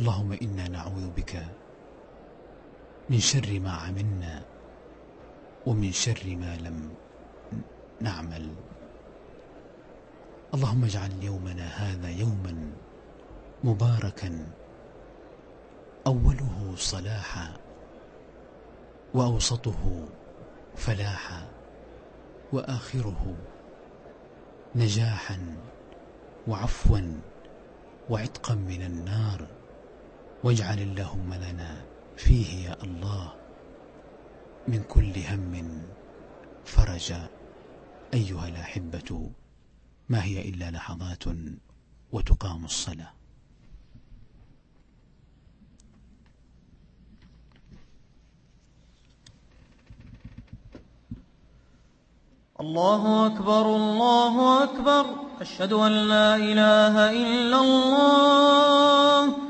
اللهم إنا نعوذ بك من شر ما عملنا ومن شر ما لم نعمل. اللهم اجعل يومنا هذا يوما مباركا أوله صلاحا وأوسطه فلاحا وآخره نجاحا وعفوا وعتقا من النار. واجعل اللهم لنا فيه يا الله من كل هم فرجا أيها الأحبة ما هي إلا لحظات وتقام الصلاة. الله أكبر الله أكبر. أشهد أن لا إله إلا الله.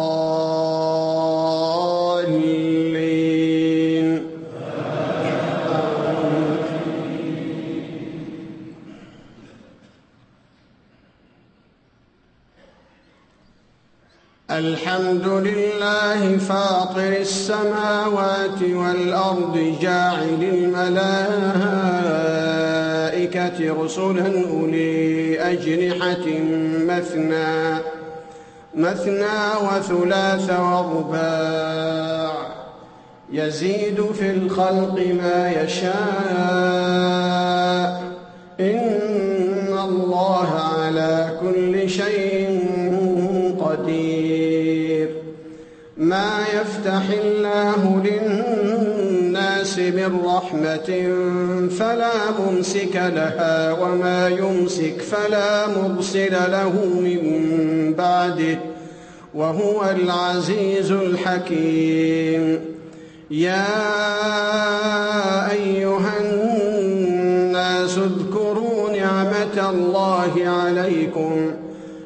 الحمد لله فاطر السماوات والأرض جاعل الملائكة رسلا أولي أجنحة مثنى مثنى وثلاث ورباع. يزيد في الخلق ما يشاء إن ما يفتح الله للناس من رحمة فلا ممسك لها وما يمسك فلا مرسل له من بعده وهو العزيز الحكيم. يا أيها الناس اذكروا نعمة الله عليكم.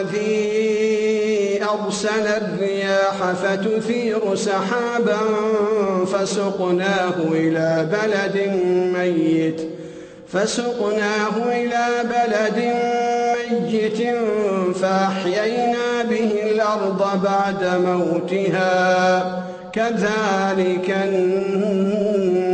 الذي أرسل الرياح فتثير سحابا فسقناه إلى بلد ميت فسقناه إلى بلد ميت فأحيينا به الأرض بعد موتها كذلك النشور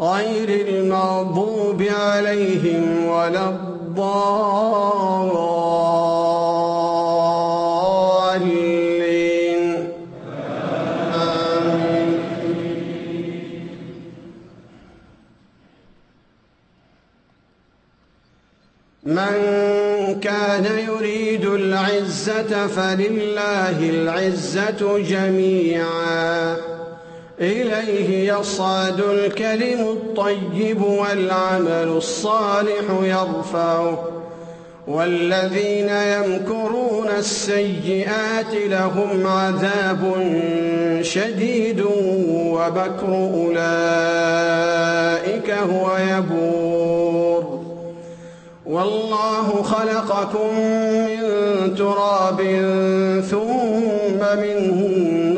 غير المغضوب عليهم ولا الضالين. آمين. من كان يريد العزة فلله العزة جميعا. إليه يصعد الكلم الطيب والعمل الصالح يرفعه. والذين يمكرون السيئات لهم عذاب شديد وبكر أولئك هو يبور. والله خلقكم من تراب ثم من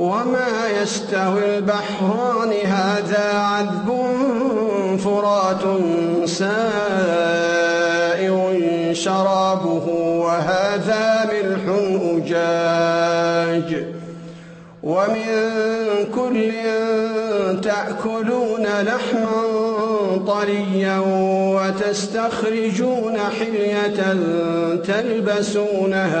وما يستوي البحران هذا عذب فرات سائغ شرابه وهذا ملح أجاج ومن كل تأكلون لحما طريا وتستخرجون حلية تلبسونها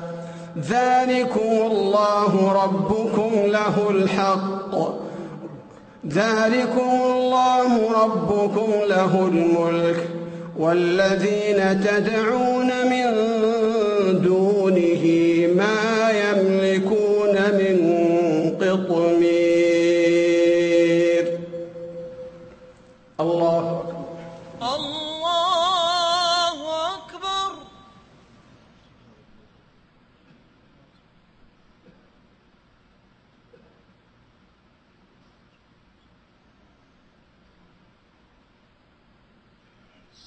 ذلكم الله ربكم له الحق. ذلكم الله ربكم له الملك. والذين تدعون من دونه ما يملكون من قطمير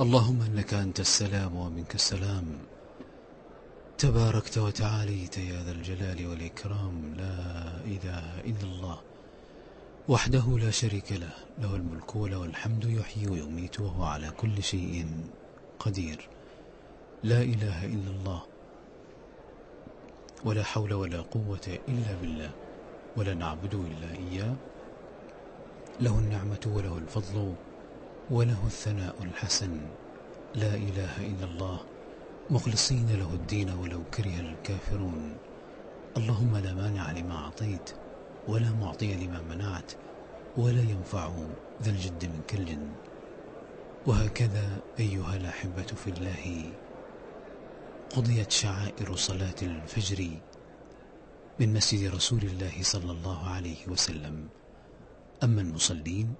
اللهم إنك أنت السلام ومنك السلام. تباركت وتعاليت يا ذا الجلال والإكرام. لا إله إلا الله وحده لا شريك له. له الملك وله الحمد يحيي ويميت وهو على كل شيء قدير. لا إله إلا الله ولا حول ولا قوة إلا بالله ولا نعبد إلا إياه. له النعمة وله الفضل وله الثناء الحسن. لا إله إلا الله. مخلصين له الدين ولو كره الكافرون. اللهم لا مانع لما أعطيت ولا معطي لما منعت ولا ينفع ذا الجد منك الجد وهكذا أيها الأحبة في الله قضيت شعائر صلاة الفجر من مسجد رسول الله صلى الله عليه وسلم. أما المصلين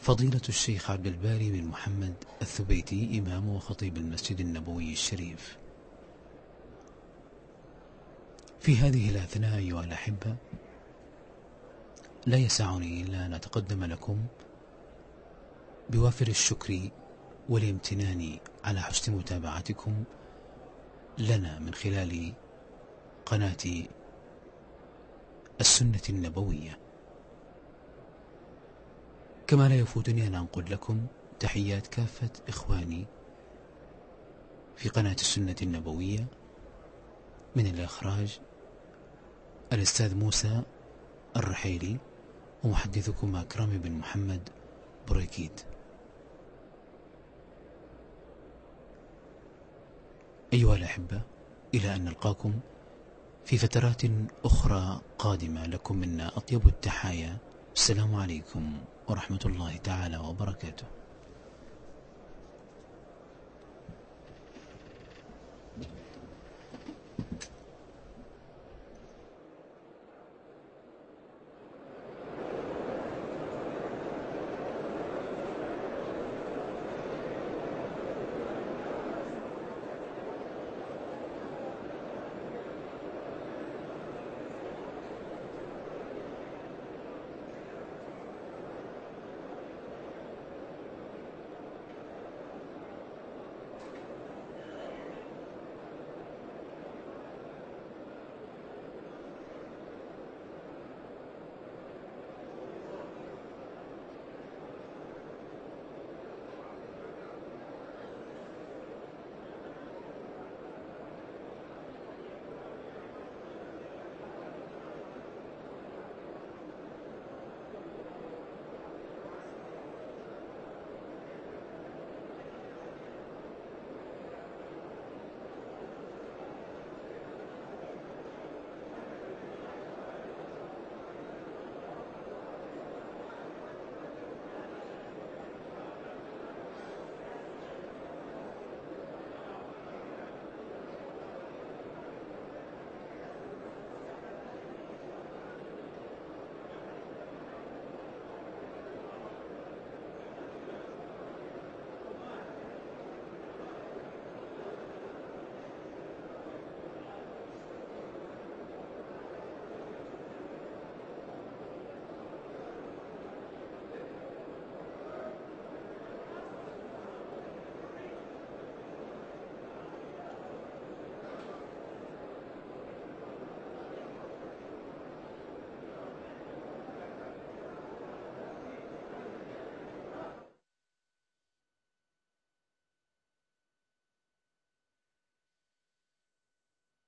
فضيلة الشيخ عبد الباري بن محمد الثبيتي إمام وخطيب المسجد النبوي الشريف. في هذه الأثناء أيها الأحبة لا يسعني إلا أن أتقدم لكم بوافر الشكر والامتنان على حسن متابعتكم لنا من خلال قناة السنة النبوية. كما لا يفوتني أن أنقل لكم تحيات كافة إخواني في قناة السنة النبوية من الإخراج الأستاذ موسى الرحيلي ومحدثكم أكرم بن محمد بريكيد أيها الأحبة إلى أن نلقاكم في فترات أخرى قادمة لكم منا أطيب التحايا السلام عليكم ورحمة الله تعالى وبركاته.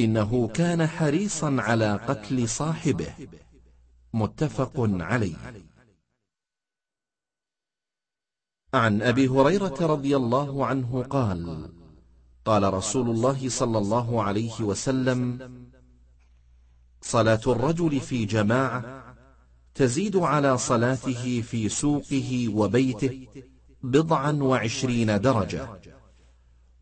إنه كان حريصا على قتل صاحبه. متفق عليه. عن أبي هريرة رضي الله عنه قال قال رسول الله صلى الله عليه وسلم صلاة الرجل في جماعة تزيد على صلاته في سوقه وبيته بضعا وعشرين درجة.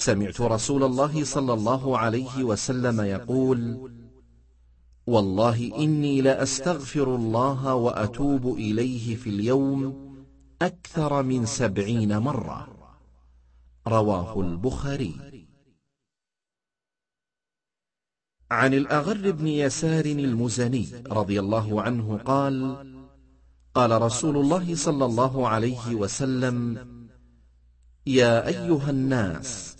سمعت رسول الله صلى الله عليه وسلم يقول والله إني لأستغفر الله وأتوب إليه في اليوم أكثر من سبعين مرة. رواه البخاري. عن الأغر بن يسار المزني رضي الله عنه قال قال رسول الله صلى الله عليه وسلم يا أيها الناس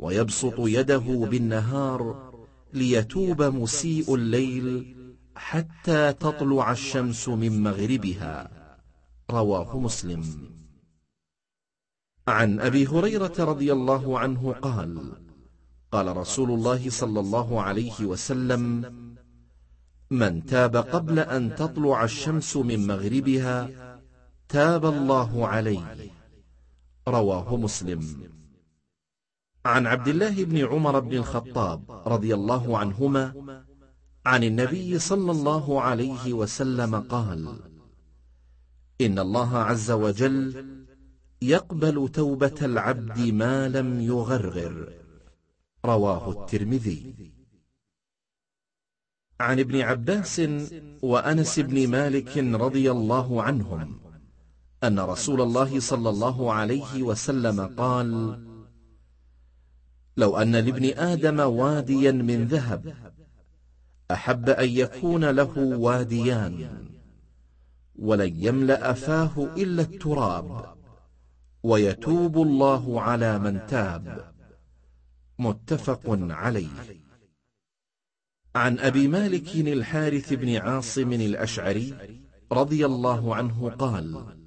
ويبسط يده بالنهار ليتوب مسيء الليل حتى تطلع الشمس من مغربها. رواه مسلم. عن أبي هريرة رضي الله عنه قال قال رسول الله صلى الله عليه وسلم من تاب قبل أن تطلع الشمس من مغربها تاب الله عليه. رواه مسلم. عن عبد الله بن عمر بن الخطاب رضي الله عنهما عن النبي صلى الله عليه وسلم قال إن الله عز وجل يقبل توبة العبد ما لم يغرغر. رواه الترمذي. عن ابن عباس وأنس بن مالك رضي الله عنهم أن رسول الله صلى الله عليه وسلم قال لو أن لابن آدم واديا من ذهب أحب أن يكون له واديان ولن يملأ فاه إلا التراب ويتوب الله على من تاب. متفق عليه. عن أبي مالك الحارث بن عاصم الأشعري رضي الله عنه قال